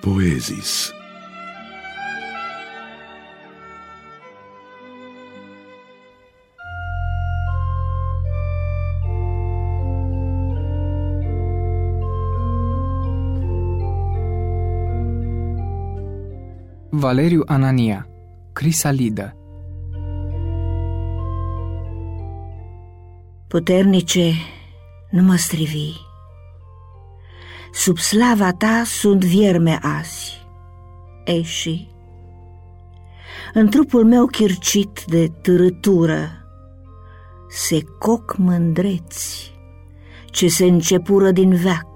Poezis. Valeriu Anania Crisalidă Puternice, nu mă strivi. Sub slava ta sunt vierme azi. Ei și, în trupul meu chircit de târătură, se coc mândreți ce se începură din veac.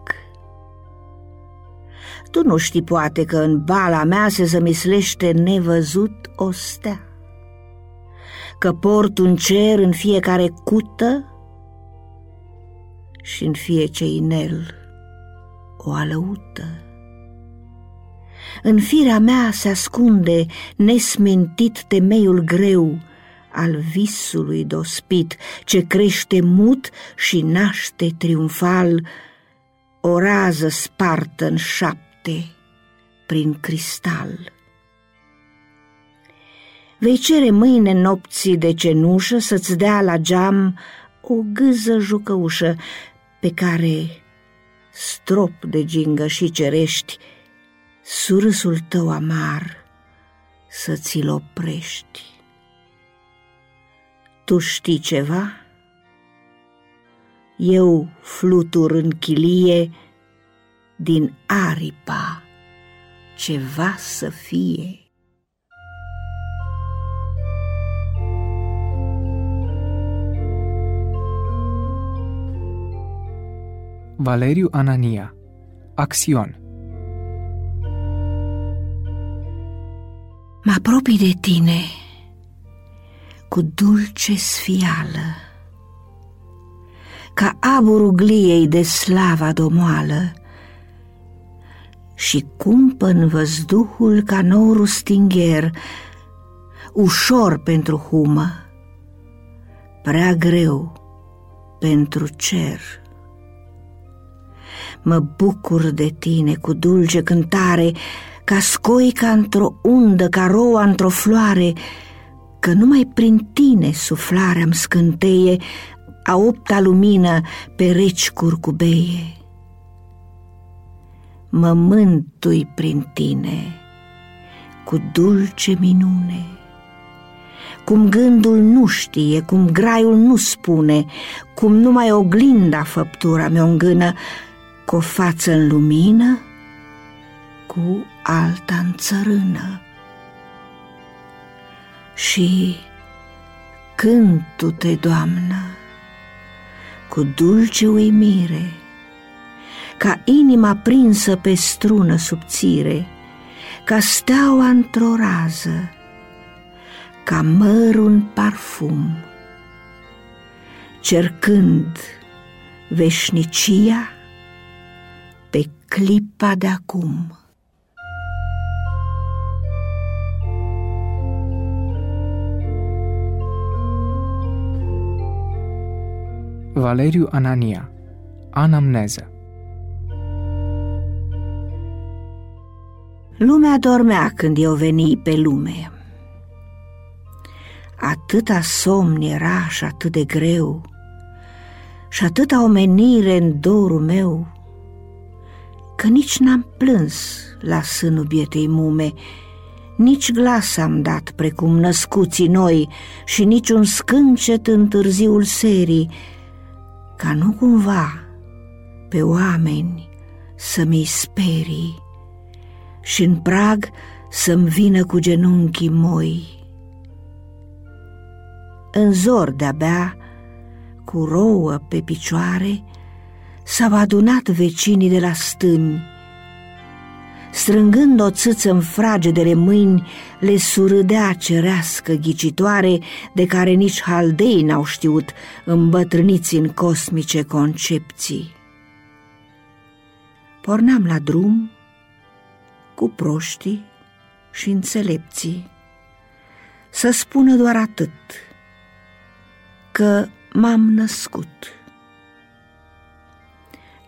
Tu nu știi poate că în bala mea se zămislește nevăzut o stea, că port un cer în fiecare cută și în fie ce inel o alăută. În firea mea se ascunde nesmentit temeiul greu al visului dospit, ce crește mut și naște triumfal o rază spartă în șapte prin cristal. Vei cere mâine nopții de cenușă să-ți dea la geam o gâză jucăușă pe care strop de gingă și cerești, surâsul tău amar să ți-l oprești. Tu știi ceva? Eu flutur în chilie din aripa ceva să fie. Valeriu Anania Axion Mă apropii de tine cu dulce sfială, ca aburul gliei de slava domoală, și cumpăn văzduhul ca norul stingher, ușor pentru humă, prea greu pentru cer. Mă bucur de tine cu dulce cântare, ca scoica într-o undă, ca roa într-o floare, că numai prin tine suflarea-mi scânteie a opta lumină pe reci curcubeie. Mă mântui prin tine cu dulce minune, cum gândul nu știe, cum graiul nu spune, cum numai oglinda făptura mi-o îngână, cu o față în lumină, cu alta în țărână. Și când tu te, Doamnă, cu dulce uimire, ca inima prinsă pe strună subțire, ca steaua într-o rază, ca mărul în parfum, cercând veșnicia pe clipa de acum. Valeriu Anania Anamneză Lumea dormea când eu veni pe lume. Atâta somn era și atât de greu, și atâta omenire în dorul meu, că nici n-am plâns la sânul bietei mume, nici glas am dat precum născuții noi și nici un scâncet în târziul serii, ca nu cumva pe oameni să mi sperii și în prag să-mi vină cu genunchii moi. În zor de-abia, cu rouă pe picioare, s-au adunat vecinii de la stâni. Strângând o țâță în fragedele mâini, le surâdea cerească ghicitoare de care nici haldei n-au știut îmbătrâniți în cosmice concepții. Porneam la drum cu proștii și înțelepții să spună doar atât, că m-am născut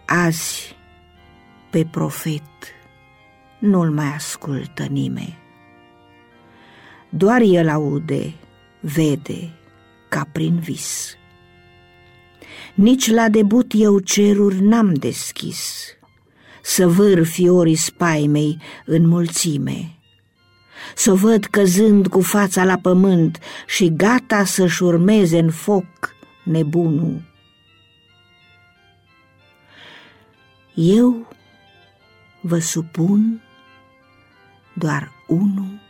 azi pe profet nu-l mai ascultă nimeni. Doar el aude, vede, ca prin vis. Nici la debut eu ceruri n-am deschis, Să vâr fiorii spaimei în mulțime, Să văd căzând cu fața la pământ Și gata să-și urmeze în foc nebunul. Eu vă supun doar unul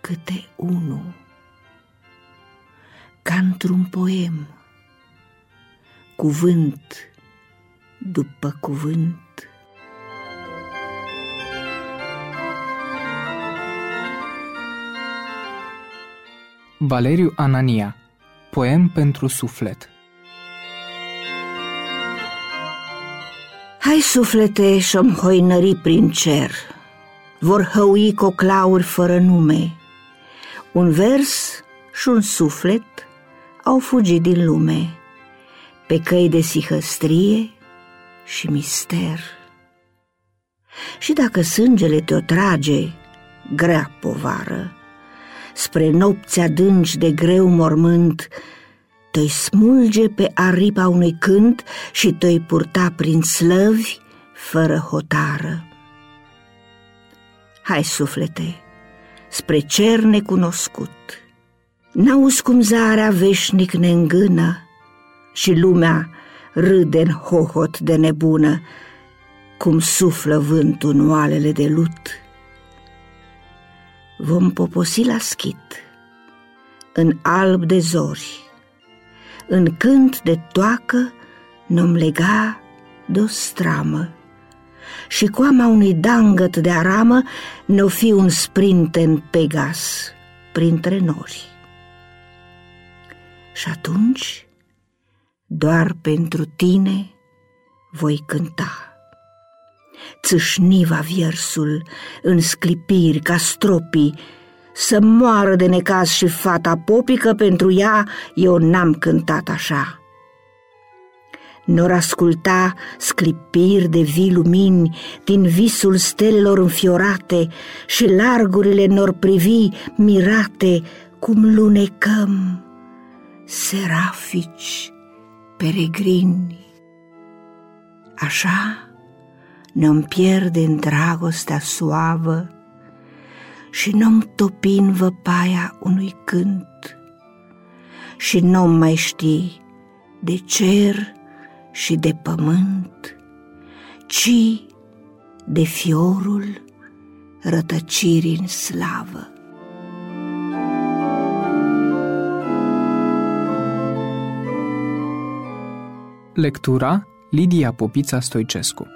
câte unul, ca într-un poem, cuvânt după cuvânt. Valeriu Anania Poem pentru suflet Hai suflete și-om hoinări prin cer, vor hăui coclauri fără nume, un vers și un suflet au fugit din lume, pe căi de sihăstrie și mister. Și dacă sângele te-o trage, grea povară, spre nopți adânci de greu mormânt, te smulge pe aripa unui cânt și te purta prin slăvi fără hotară. Hai, suflete, spre cer necunoscut, N-auzi cum zarea veșnic ne îngână Și lumea râde în hohot de nebună, Cum suflă vântul în oalele de lut. Vom poposi la schit, în alb de zori, În cânt de toacă n-om lega de o stramă, Și coama unui dangăt de aramă Ne-o fi un în Pegas printre nori. Și atunci, doar pentru tine voi cânta. Țâșniva viersul în sclipiri ca stropii, să moară de necaz și fata popică, pentru ea eu n-am cântat așa. Nor asculta sclipiri de vii lumini din visul stelelor înfiorate și largurile nor privi mirate cum lunecăm serafici, peregrini. Așa ne-om pierde în dragostea suavă și nu-mi topi în văpaia unui cânt și nu mai ști de cer și de pământ, ci de fiorul rătăcirii în slavă. Lectura Lidia Popița Stoicescu